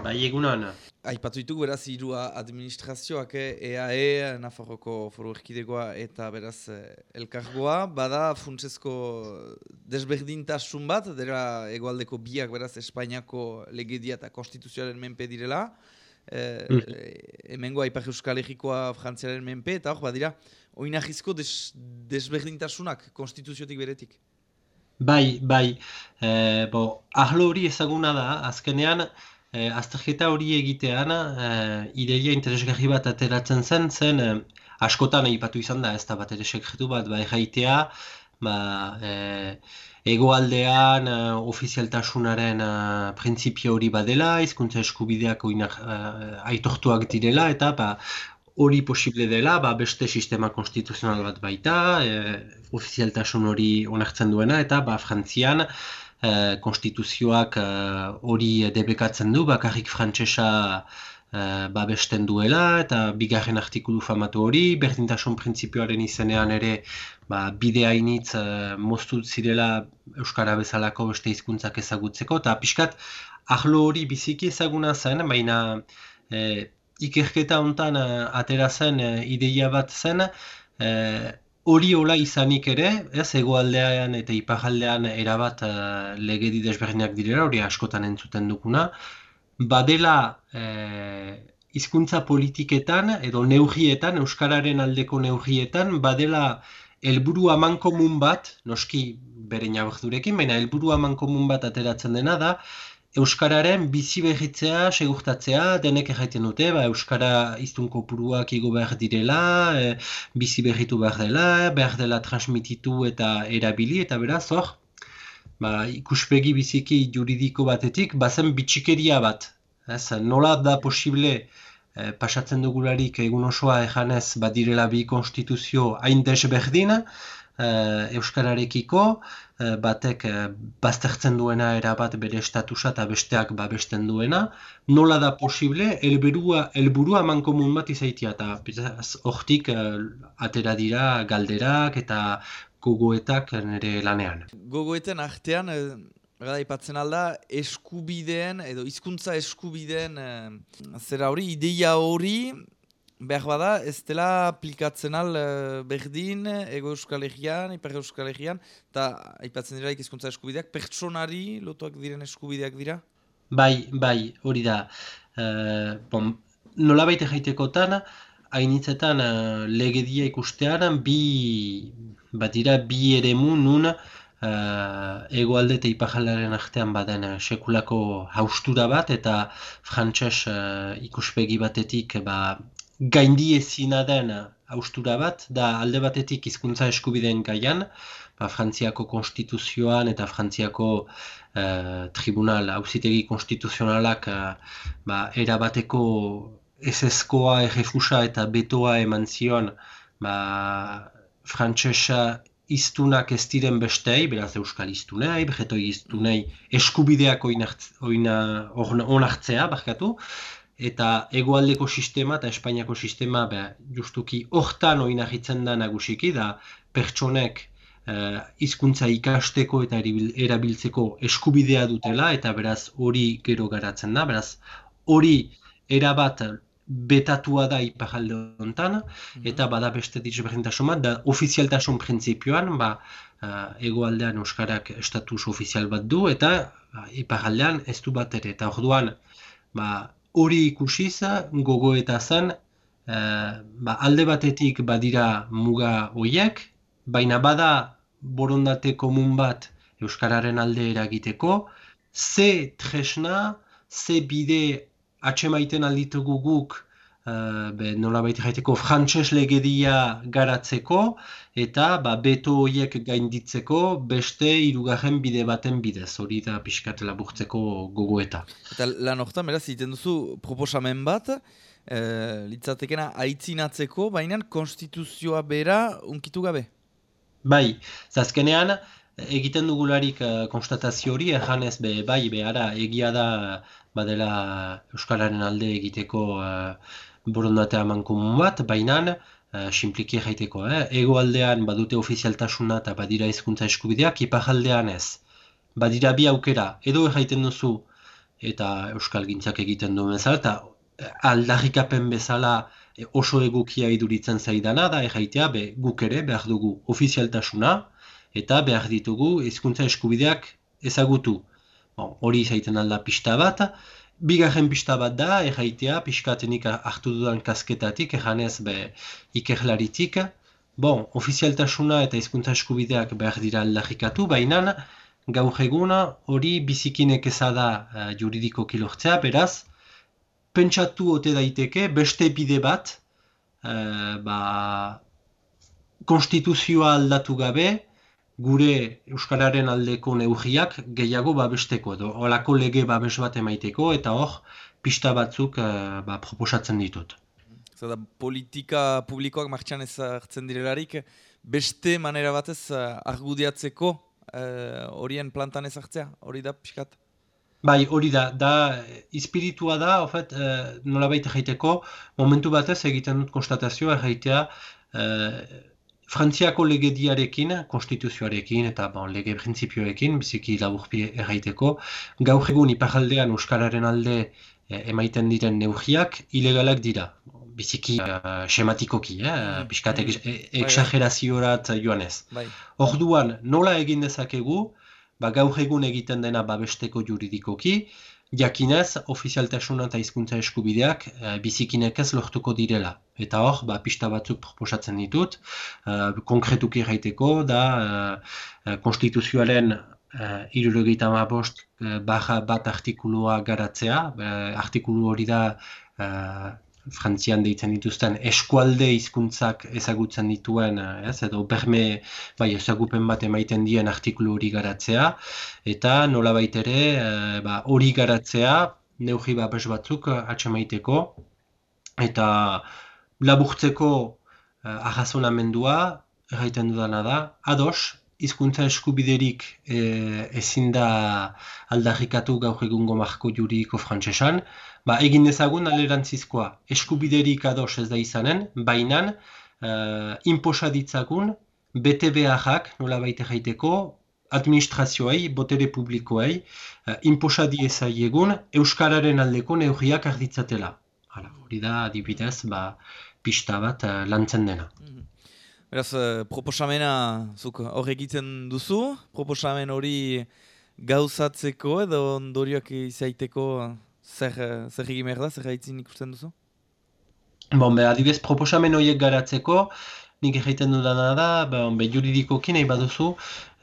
Bai, egunan. Aipatu ditugu beraz hiru administrazioak EAE, Nafarroko foru erkidegoa eta beraz eh, elkargoa. Bada funtsezko desberdintasun bat, dira egualdeko biak beraz Espainiako legedia eta konstituzioaren menpe direla. E, mm. Hemengoa Ipar Euskal Herrikoa Frantziaren menpe eta hor badira oinahizko des, desberdintasunak konstituziotik beretik. Bai, bai. E, bo, ahlo hori ezaguna da, azkenean E, azterketa hori egitean, e, ideia interesgarri bat ateratzen zen, zen e, askotan egipatu izan da, ez da bat ere sekretu bat, bai jaitea, ba, e, egoaldean e, ofizialtasunaren e, printzipio hori badela, hizkuntza eskubideak oinak e, aitortuak direla, eta ba, hori posible dela, ba, beste sistema konstituzional bat baita, e, ofizialtasun hori onartzen duena, eta ba, frantzian, Eh, konstituzioak eh, hori uh, debekatzen du, bakarrik frantsesa uh, babesten duela, eta bigarren artikulu famatu hori, berdintasun printzipioaren izenean ere ba, bide hainitz uh, moztu zirela Euskara bezalako beste hizkuntzak ezagutzeko, eta pixkat ahlo hori biziki ezaguna zen, baina ikerketa hontan uh, atera zen ideia bat zen, hori hola izanik ere, ez egoaldean eta iparaldean erabat uh, legedi desberdinak direla, hori askotan entzuten dukuna, badela uh, hizkuntza politiketan edo neugietan, Euskararen aldeko neugietan, badela helburu aman komun bat, noski bere durekin, baina helburu aman komun bat ateratzen dena da, Euskararen bizi behitzea, segurtatzea, denek erraiten dute, ba, Euskara iztun kopuruak igo behar direla, e, bizi behitu behar dela, behar dela transmititu eta erabili, eta beraz, hor, ba, ikuspegi biziki juridiko batetik, bazen bitxikeria bat. Ez, nola da posible e, pasatzen dugularik egun osoa ejanez badirela bi konstituzio hain desberdin, uh, euskararekiko uh, batek uh, baztertzen duena erabat bere estatusa eta besteak babesten duena nola da posible helburua helburua mankomun bat izaitia eta hortik uh, atera dira galderak eta gogoetak nire lanean. Gogoeten artean, Gara, ipatzen alda, eskubideen, edo hizkuntza eskubideen, zera hori, ideia hori, behar bada, ez dela aplikatzen al uh, berdin, ego euskal egian, ipar euskal egian, eta aipatzen dira ikizkuntza eskubideak, pertsonari lotuak diren eskubideak dira? Bai, bai, hori da. Uh, bon, nola baita jaitekotan, hainitzetan uh, legedia ikustean, bi, bat dira, bi ere nun, Uh, egoalde eta ipajalaren artean baden sekulako haustura bat eta frantses uh, ikuspegi batetik ba, gaindi ezina den haustura bat, da alde batetik hizkuntza eskubideen gaian, ba, Frantziako konstituzioan eta Frantziako eh, tribunal hauzitegi konstituzionalak eh, ba, erabateko eseskoa, errefusa eta betoa eman zion ba, frantsesa iztunak ez diren bestei, beraz euskal iztunei, begetoi iztunei eskubideak onartzea, barkatu, eta egoaldeko sistema eta Espainiako sistema be, justuki hortan oinahitzen da nagusiki da pertsonek uh, hizkuntza ikasteko eta erabiltzeko eskubidea dutela eta beraz hori gero garatzen da, beraz hori erabat betatua da iparalde honetan, mhm. eta bada beste ditxberdintasun bat, da ofizialtasun printzipioan, ba, uh, egoaldean Euskarak estatus ofizial bat du, eta uh, iparaldean ez du bat ere, eta orduan, ba, hori ikusiz gogo eta zen eh, ba, alde batetik badira muga horiek, baina bada borondate komun bat Euskararen alde eragiteko, ze tresna, ze bide atxemaiten alditugu guk uh, be, nola baita jaiteko frantses legedia garatzeko eta ba, beto horiek gainditzeko beste irugarren bide baten bidez, hori da pixkat laburtzeko gogoeta. Eta lan horretan, beraz, iten duzu proposamen bat, e, litzatekena aitzinatzeko, baina konstituzioa bera unkitu gabe? Bai, zazkenean, egiten dugularik uh, konstatazio hori, erjanez be, bai, behara, egia da badela Euskararen alde egiteko borondatea mankomun bat, baina uh, simpliki jaiteko, eh? ego aldean badute ofizialtasuna eta badira hizkuntza eskubideak, ipar aldean ez. Badira bi aukera, edo erraiten duzu eta euskal gintzak egiten duen bezala, eta aldarrikapen bezala oso egukia iduritzen zaidana da erraitea be, guk ere behar dugu ofizialtasuna eta behar ditugu hizkuntza eskubideak ezagutu. Bon, hori izaiten alda pista bat, bigarren pista bat da erraitea piskatenik hartu dudan kasketatik, erranez be ikerlaritik. Bon, ofizialtasuna eta hizkuntza eskubideak behar dira aldarrikatu, baina gaur eguna hori bizikinek ezada uh, juridiko kilortzea, beraz, pentsatu ote daiteke beste bide bat uh, ba, konstituzioa aldatu gabe gure Euskararen aldeko neurriak gehiago babesteko edo olako lege babes bat emaiteko eta hor pista batzuk uh, ba, proposatzen ditut. Zada, politika publikoak martxan ez hartzen direlarik, beste manera batez uh, argudiatzeko horien plantan ez hartzea, hori da pixkat? Bai, hori da, da, espiritua da, ofet, e, nola baita jaiteko, momentu batez egiten dut konstatazioa jaitea e, Frantziako legediarekin, konstituzioarekin eta bon, lege prinsipioekin, biziki laburpi erraiteko, gaur egun iparaldean Euskararen alde e, emaiten diren neugiak ilegalak dira. Biziki uh, sematikoki, eh? Mm, piskat mm. joanez. Bai. Orduan, nola egin dezakegu, ba, gaur egun egiten dena babesteko juridikoki, jakinez ofizialtasuna eta hizkuntza eskubideak e, bizikinek ez lortuko direla. Eta hor, ba, pista batzuk proposatzen ditut, e, konkretuki erraiteko, da e, konstituzioaren e, irurogeita bost bat artikulua garatzea, e, artikulu hori da frantzian deitzen dituzten eskualde hizkuntzak ezagutzen dituen, eh, ez, edo berme bai, ezagupen bat emaiten dien artikulu hori garatzea, eta nola ere e, ba, hori garatzea, neugi babes batzuk atxamaiteko, eta laburtzeko e, arrazonamendua, erraiten dudana da, ados, hizkuntza eskubiderik ezin da aldarrikatu gaur egungo marko juridiko frantsesan, ba, egin dezagun alerantzizkoa eskubiderik ados ez da izanen, baina uh, inposa ditzagun bete beharrak nola baita jaiteko administrazioei, botere publikoei, uh, inposa egun Euskararen aldeko neurriak arditzatela. Hala, hori da adibidez, ba, pista bat uh, lantzen dena. Mhm. Beraz, proposamena zuk horregitzen duzu, proposamen hori gauzatzeko edo ondorioak izaiteko zer, zer egin behar da, zer gaitzin ikusten duzu? Bon, be, adibidez, proposamen horiek garatzeko, nik egiten dudana da, bon, be, juridikoki nahi baduzu,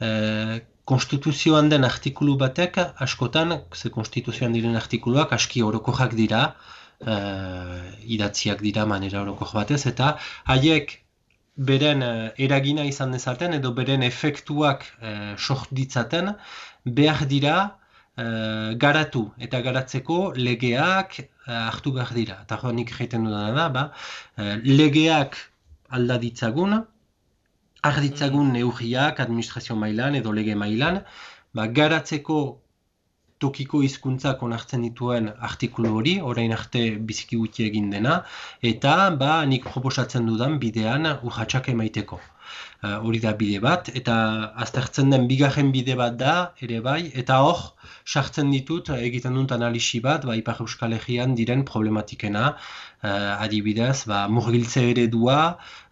eh, konstituzioan den artikulu batek, askotan, ze konstituzioan diren artikuluak, aski orokoak dira, eh, idatziak dira manera orokok batez, eta haiek beren eh, eragina izan dezaten, edo beren efektuak eh, soht ditzaten, behar dira, uh, garatu eta garatzeko legeak uh, hartu behar dira. Eta jo, nik egiten dudana da, ba, uh, legeak alda ditzagun, arditzagun mm. administrazio mailan edo lege mailan, ba, garatzeko tokiko hizkuntzak onartzen dituen artikulu hori, orain arte biziki gutxi egin dena, eta ba, nik proposatzen dudan bidean urratxak emaiteko. Hori da bide bat, eta aztertzen den bigarren bide bat da, ere bai, eta hor, sartzen ditut egiten dut analisi bat ba, Ipar Euskal Herrian diren problematikena. Uh, adibidez, ba, murgiltze eredua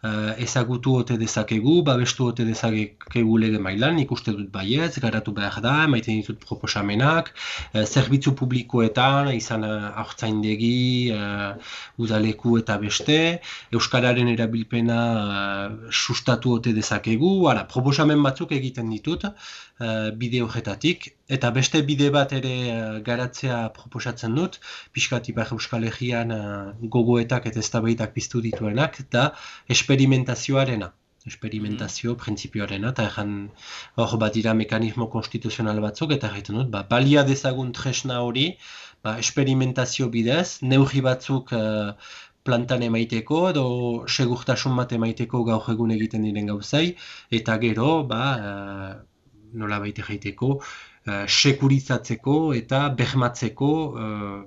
uh, ezagutu ote dezakegu, babestu ote dezakegu lege mailan, ikuste dut baietz, garatu behar da, maiten ditut proposamenak, uh, zerbitzu publikoetan, izan uh, aurtzaindegi, uh, udaleku eta beste, Euskararen erabilpena uh, sustatu ote dezakegu, ara, proposamen batzuk egiten ditut, uh, bide horretatik, eta beste bide bat ere uh, garatzea proposatzen dut, pixkat ipar euskal egian uh, gogoetak eta eztabaitak piztu dituenak, eta esperimentazioarena esperimentazio mm. prinsipioarena, eta erran hor bat dira mekanismo konstituzional batzuk, eta erraiten dut, ba, balia dezagun tresna hori, ba, esperimentazio bidez, neurri batzuk uh, plantan emaiteko, edo segurtasun bat emaiteko gaur egun egiten diren gauzai, eta gero, ba, nola baite jaiteko, uh, sekurizatzeko eta behmatzeko uh,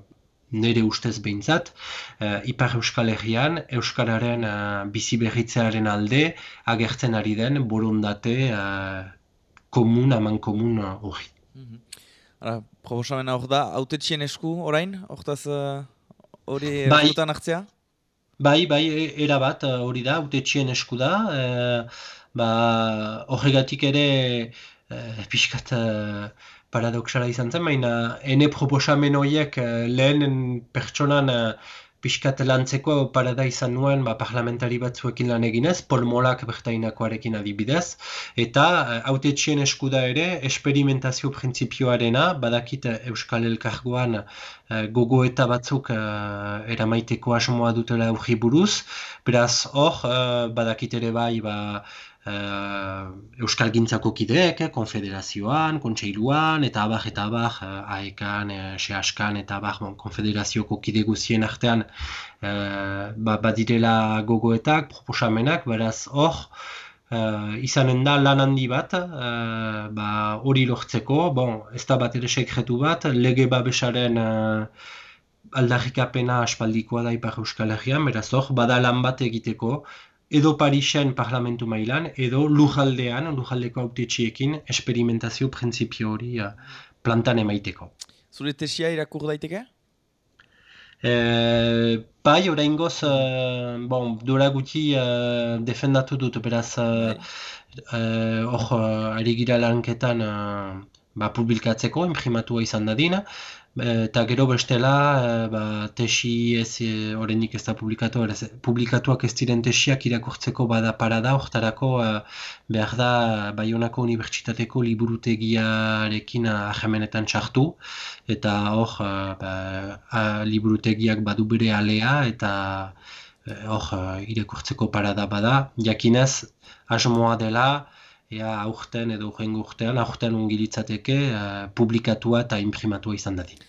nire ustez behintzat, uh, Ipar Euskal Herrian, Euskararen uh, bizi berritzearen alde agertzen ari den borondate uh, komun, aman komun hori. Uh, mm Ara, proposamena hor da, autetxien esku orain, hortaz uh, hori Bai. erregutan hartzea? Bai, bai, e- erabat eh, hori da, autetxien esku da. E, ba, horregatik ere e, pixkat e, paradoxala izan zen, baina ene proposamen horiek e, lehenen pertsonan e, pixkat lantzeko parada izan nuen ba, parlamentari batzuekin lan eginez, polmolak bertainakoarekin adibidez, eta eh, autetxien eskuda ere, esperimentazio printzipioarena, badakit eh, Euskal Elkargoan eh, gogo eta batzuk eramaiteko asmoa dutela aurri buruz, beraz hor, badakit ere bai, ba, Euskal Gintzako kideek, eh, konfederazioan, kontseiluan, eta abar, eta abar, uh, aekan, uh, sehaskan, eta abar, bon, konfederazioko kide guzien artean ba, badirela gogoetak, proposamenak, beraz hor, uh, izanen da lan handi bat, uh, ba, hori lortzeko, bon, ez da bat ere sekretu bat, lege babesaren uh, aldarrikapena aspaldikoa da Ipar Euskal Herrian, beraz hor, bada lan bat egiteko, edo Parisen parlamentu mailan, edo lujaldean, lujaldeko autetxiekin, esperimentazio printzipio hori uh, plantan emaiteko. Zure tesia irakur daiteke? E, bai, orain goz, uh, bon, dura guti uh, defendatu dut, beraz, hor, uh, uh, ari gira lanketan uh, ba, publikatzeko, imprimatua izan dadina, eta gero bestela e, ba, tesi ez horrenik ez da publikatu, ez, publikatuak ez diren tesiak irakurtzeko bada parada, hortarako behar da Bayonako Unibertsitateko liburutegiarekin ahamenetan txartu, eta hor ba, liburutegiak badu bere alea, eta hor irakurtzeko parada bada, jakinez asmoa dela, ea aurten edo urrengo urtean, aurten ungilitzateke publikatua eta imprimatua izan dadin.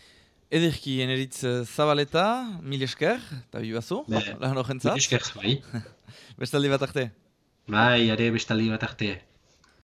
Ederki, eneritz uh, zabaleta, mil esker, eta bibazu, lan Mil esker, bai. Bestaldi bat arte. Bai, are bestaldi bat arte.